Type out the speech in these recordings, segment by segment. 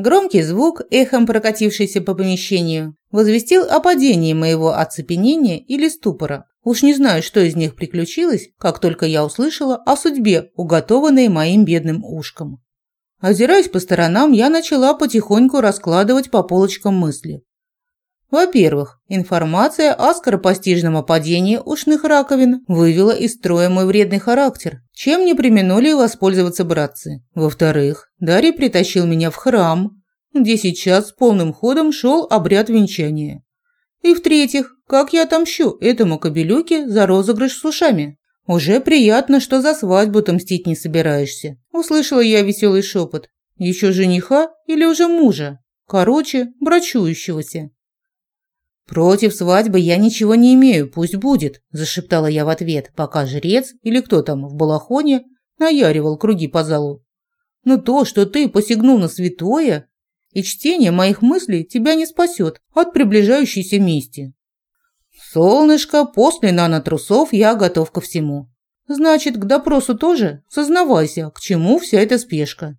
Громкий звук, эхом прокатившийся по помещению, возвестил о падении моего оцепенения или ступора. Уж не знаю, что из них приключилось, как только я услышала о судьбе, уготованной моим бедным ушкам. Озираясь по сторонам, я начала потихоньку раскладывать по полочкам мысли. Во-первых, информация о скоропостижном опадении ушных раковин вывела из строя мой вредный характер, чем не применули воспользоваться братцы. Во-вторых, Дарий притащил меня в храм, где сейчас полным ходом шел обряд венчания. И в-третьих, как я отомщу этому кобелюке за розыгрыш с ушами? Уже приятно, что за свадьбу-то мстить не собираешься. Услышала я веселый шепот. Еще жениха или уже мужа? Короче, брачующегося. «Против свадьбы я ничего не имею, пусть будет», – зашептала я в ответ, пока жрец или кто там в балахоне наяривал круги по залу. «Но то, что ты посягнул на святое, и чтение моих мыслей тебя не спасет от приближающейся мести». «Солнышко, после нанотрусов я готов ко всему. Значит, к допросу тоже? Сознавайся, к чему вся эта спешка?»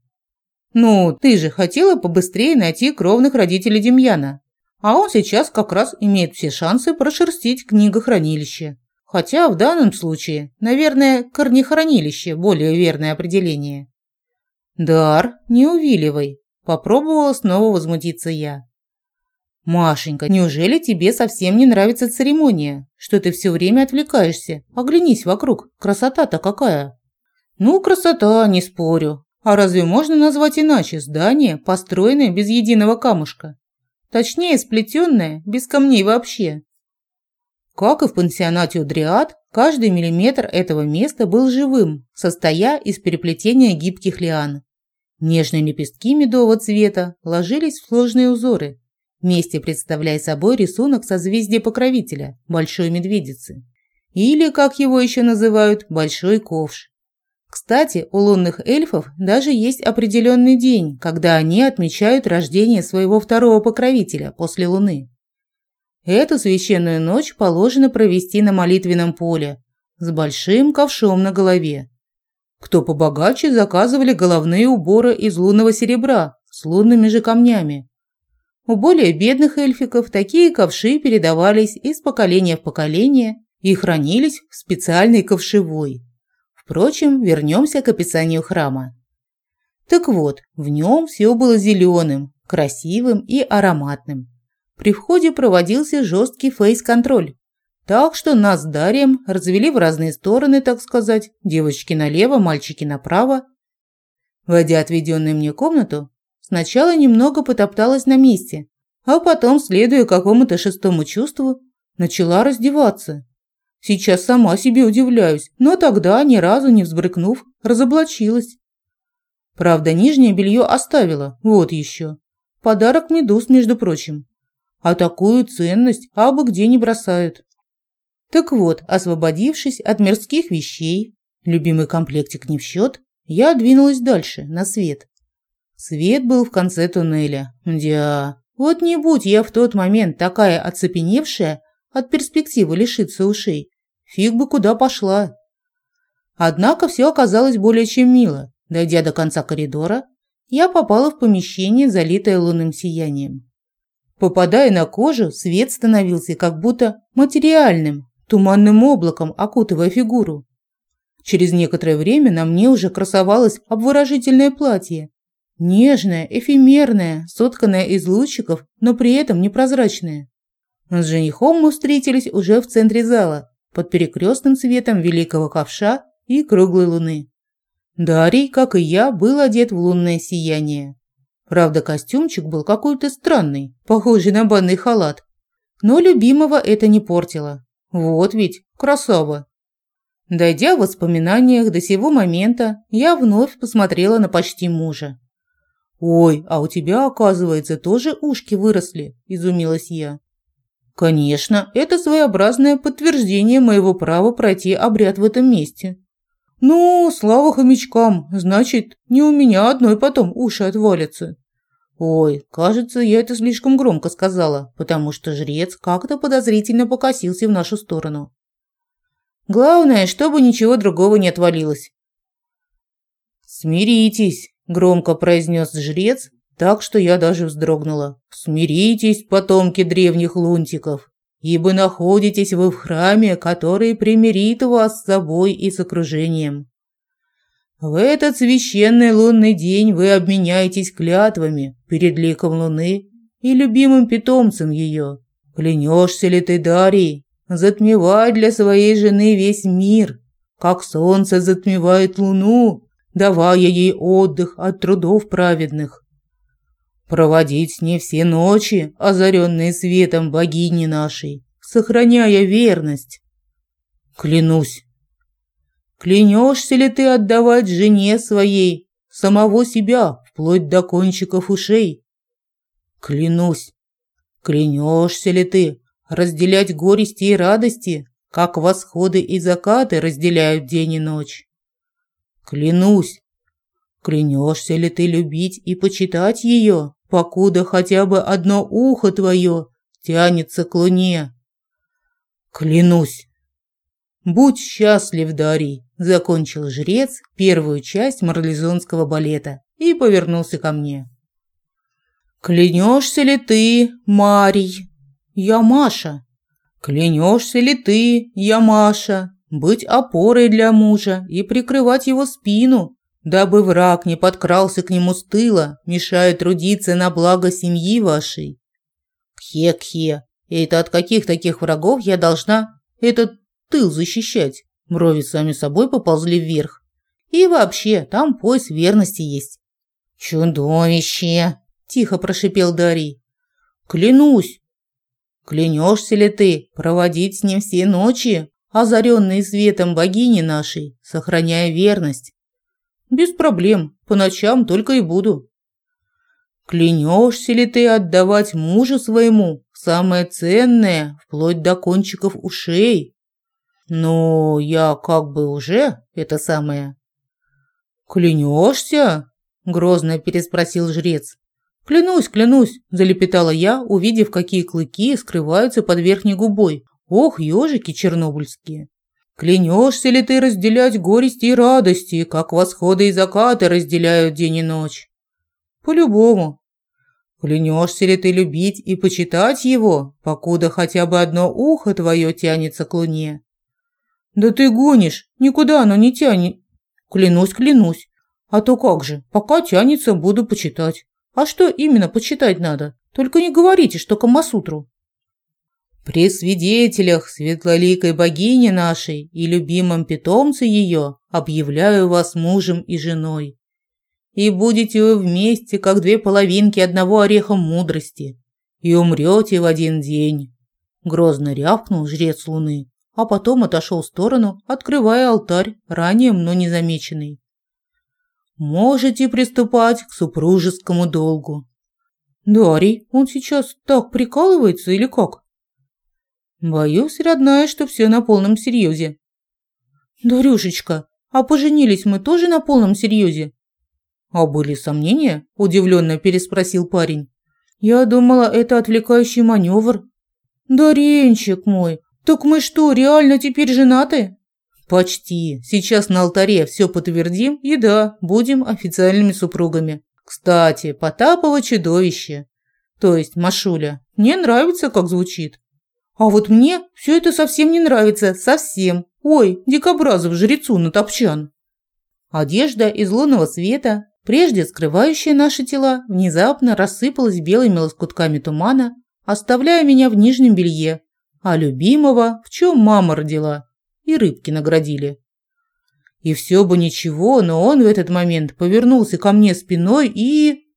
«Ну, ты же хотела побыстрее найти кровных родителей Демьяна. А он сейчас как раз имеет все шансы прошерстить книгохранилище. Хотя в данном случае, наверное, корнехранилище – более верное определение. «Дар, не увиливай», – попробовала снова возмутиться я. «Машенька, неужели тебе совсем не нравится церемония? Что ты все время отвлекаешься? Оглянись вокруг, красота-то какая!» «Ну, красота, не спорю. А разве можно назвать иначе здание, построенное без единого камушка? Точнее, сплетенная, без камней вообще. Как и в пансионате у каждый миллиметр этого места был живым, состоя из переплетения гибких лиан. Нежные лепестки медового цвета ложились в сложные узоры, вместе представляя собой рисунок созвездия покровителя, большой медведицы. Или, как его еще называют, большой ковш. Кстати, у лунных эльфов даже есть определенный день, когда они отмечают рождение своего второго покровителя после луны. Эту священную ночь положено провести на молитвенном поле с большим ковшом на голове. Кто побогаче заказывали головные уборы из лунного серебра с лунными же камнями. У более бедных эльфиков такие ковши передавались из поколения в поколение и хранились в специальной ковшевой. Впрочем, вернемся к описанию храма. Так вот, в нем все было зеленым, красивым и ароматным. При входе проводился жесткий фейс-контроль. Так что нас с Дарием развели в разные стороны, так сказать, девочки налево, мальчики направо. Войдя отведенную мне комнату, сначала немного потопталась на месте, а потом, следуя какому-то шестому чувству, начала раздеваться. Сейчас сама себе удивляюсь, но тогда, ни разу не взбрыкнув, разоблачилась. Правда, нижнее белье оставила, вот еще. Подарок медуз, между прочим. А такую ценность абы где не бросают. Так вот, освободившись от мирских вещей, любимый комплектик не в счет, я двинулась дальше, на свет. Свет был в конце туннеля. Дя, вот не будь я в тот момент такая оцепеневшая от перспективы лишиться ушей, Фиг бы куда пошла. Однако все оказалось более чем мило. Дойдя до конца коридора, я попала в помещение, залитое лунным сиянием. Попадая на кожу, свет становился как будто материальным, туманным облаком, окутывая фигуру. Через некоторое время на мне уже красовалось обворожительное платье. Нежное, эфемерное, сотканное из лучиков, но при этом непрозрачное. С женихом мы встретились уже в центре зала, под перекрестным светом великого ковша и круглой луны. Дарий, как и я, был одет в лунное сияние. Правда, костюмчик был какой-то странный, похожий на банный халат. Но любимого это не портило. Вот ведь, красава. Дойдя в воспоминаниях до сего момента, я вновь посмотрела на почти мужа. «Ой, а у тебя, оказывается, тоже ушки выросли», – изумилась я. Конечно, это своеобразное подтверждение моего права пройти обряд в этом месте. Ну, слава хомячкам, значит, не у меня одной потом уши отвалятся. Ой, кажется, я это слишком громко сказала, потому что жрец как-то подозрительно покосился в нашу сторону. Главное, чтобы ничего другого не отвалилось. «Смиритесь», – громко произнес жрец, так что я даже вздрогнула. «Смиритесь, потомки древних лунтиков, ибо находитесь вы в храме, который примирит вас с собой и с окружением. В этот священный лунный день вы обменяетесь клятвами перед ликом луны и любимым питомцем ее. Клянешься ли ты, Дарий, затмевать для своей жены весь мир, как солнце затмевает луну, давая ей отдых от трудов праведных? Проводить с ней все ночи, озаренные светом богини нашей, сохраняя верность. Клянусь, Клянешься ли ты отдавать жене своей самого себя, вплоть до кончиков ушей? Клянусь. Клянешься ли ты разделять горести и радости, как восходы и закаты разделяют день и ночь? Клянусь. Клянешься ли ты любить и почитать ее, покуда хотя бы одно ухо твое тянется к луне? Клянусь. Будь счастлив, Дарий, закончил жрец первую часть марлезонского балета и повернулся ко мне. Клянешься ли ты, Марий? Я Маша. Клянешься ли ты, я Маша, быть опорой для мужа и прикрывать его спину, дабы враг не подкрался к нему с тыла, мешая трудиться на благо семьи вашей? Кхе-кхе, это от каких таких врагов я должна этот тыл защищать? Брови сами собой поползли вверх. И вообще, там пояс верности есть. Чудовище, тихо прошипел Дарий. Клянусь. Клянешься ли ты проводить с ним все ночи, озаренные светом богини нашей, сохраняя верность? Без проблем, по ночам только и буду. Клянешься ли ты отдавать мужу своему самое ценное, вплоть до кончиков ушей, «Ну, я как бы уже это самое». «Клянешься?» – грозно переспросил жрец. «Клянусь, клянусь», – залепетала я, увидев, какие клыки скрываются под верхней губой. «Ох, ежики чернобыльские!» «Клянешься ли ты разделять горести и радости, как восходы и закаты разделяют день и ночь?» «По-любому». «Клянешься ли ты любить и почитать его, покуда хотя бы одно ухо твое тянется к луне?» «Да ты гонишь, никуда оно не тянет». «Клянусь, клянусь. А то как же, пока тянется, буду почитать. А что именно почитать надо? Только не говорите, что Камасутру». «При свидетелях светлоликой богини нашей и любимом питомце ее объявляю вас мужем и женой. И будете вы вместе, как две половинки одного ореха мудрости, и умрете в один день». Грозно рявкнул жрец луны а потом отошел в сторону, открывая алтарь, ранее мной незамеченный. «Можете приступать к супружескому долгу». «Дарий, он сейчас так прикалывается или как?» «Боюсь, родная, что все на полном серьезе». «Дарюшечка, а поженились мы тоже на полном серьезе?» «А были сомнения?» – удивленно переспросил парень. «Я думала, это отвлекающий маневр». «Даренчик мой, «Так мы что, реально теперь женаты?» «Почти. Сейчас на алтаре все подтвердим, и да, будем официальными супругами. Кстати, Потапова чудовище. То есть Машуля. Мне нравится, как звучит». «А вот мне все это совсем не нравится, совсем. Ой, дикобразов жрецу на топчан». Одежда из лунного света, прежде скрывающая наши тела, внезапно рассыпалась белыми лоскутками тумана, оставляя меня в нижнем белье, а любимого в чем мама родила, и рыбки наградили. И все бы ничего, но он в этот момент повернулся ко мне спиной и...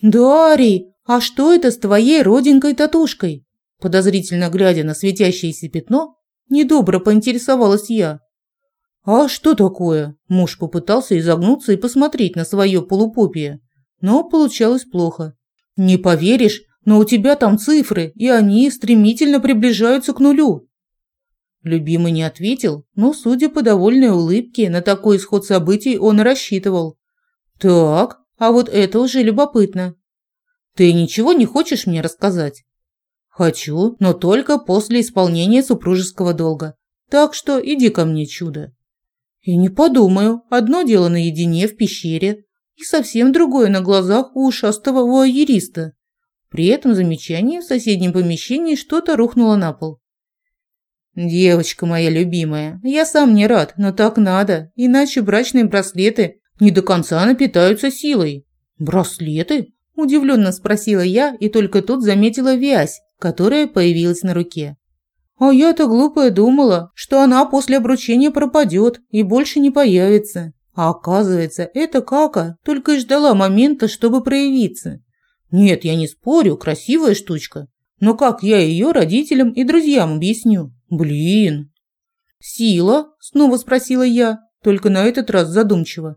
«Дарий, а что это с твоей родинкой-татушкой?» Подозрительно глядя на светящееся пятно, недобро поинтересовалась я. «А что такое?» Муж попытался изогнуться и посмотреть на свое полупопие, но получалось плохо. «Не поверишь, но у тебя там цифры, и они стремительно приближаются к нулю. Любимый не ответил, но, судя по довольной улыбке, на такой исход событий он рассчитывал. Так, а вот это уже любопытно. Ты ничего не хочешь мне рассказать? Хочу, но только после исполнения супружеского долга. Так что иди ко мне, чудо. И не подумаю, одно дело наедине в пещере, и совсем другое на глазах у ушастого вуайериста. При этом замечании в соседнем помещении что-то рухнуло на пол. «Девочка моя любимая, я сам не рад, но так надо, иначе брачные браслеты не до конца напитаются силой». «Браслеты?» – удивленно спросила я и только тут заметила вязь, которая появилась на руке. А я-то глупая думала, что она после обручения пропадет и больше не появится. А оказывается, эта кака только и ждала момента, чтобы проявиться. Нет, я не спорю, красивая штучка. Но как я ее родителям и друзьям объясню? Блин. Сила? Снова спросила я, только на этот раз задумчиво.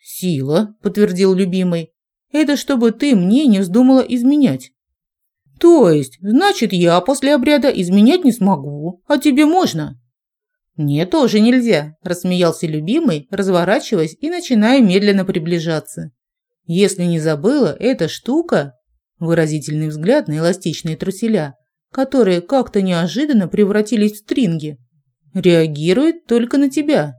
Сила, подтвердил любимый. Это чтобы ты мне не вздумала изменять. То есть, значит, я после обряда изменять не смогу, а тебе можно? Мне тоже нельзя, рассмеялся любимый, разворачиваясь и начиная медленно приближаться. Если не забыла, эта штука, выразительный взгляд на эластичные труселя, которые как-то неожиданно превратились в стринги, реагирует только на тебя.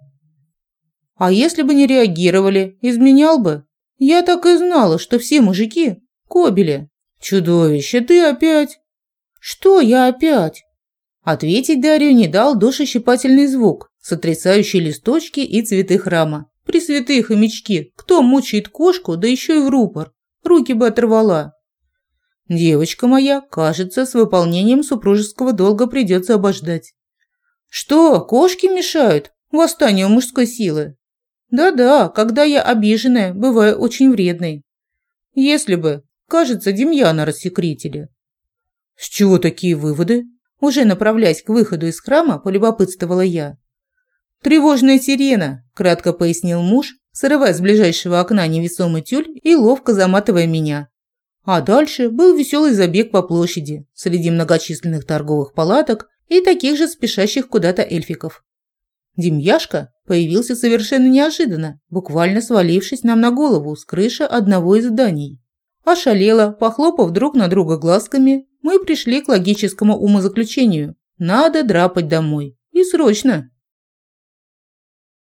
А если бы не реагировали, изменял бы? Я так и знала, что все мужики – кобели. «Чудовище, ты опять?» «Что я опять?» Ответить Дарью не дал душещипательный звук, сотрясающий листочки и цветы храма. Пресвятые хомячки, кто мучает кошку, да еще и в рупор? Руки бы оторвала. Девочка моя, кажется, с выполнением супружеского долга придется обождать. Что, кошки мешают восстанию мужской силы? Да-да, когда я обиженная, бываю очень вредной. Если бы, Кажется, Демьяна рассекретили. С чего такие выводы? Уже направляясь к выходу из храма, полюбопытствовала я. «Тревожная сирена», – кратко пояснил муж, срывая с ближайшего окна невесомый тюль и ловко заматывая меня. А дальше был веселый забег по площади среди многочисленных торговых палаток и таких же спешащих куда-то эльфиков. Демьяшка появился совершенно неожиданно, буквально свалившись нам на голову с крыши одного из зданий. Ошалела, похлопав друг на друга глазками, мы пришли к логическому умозаключению. Надо драпать домой. И срочно.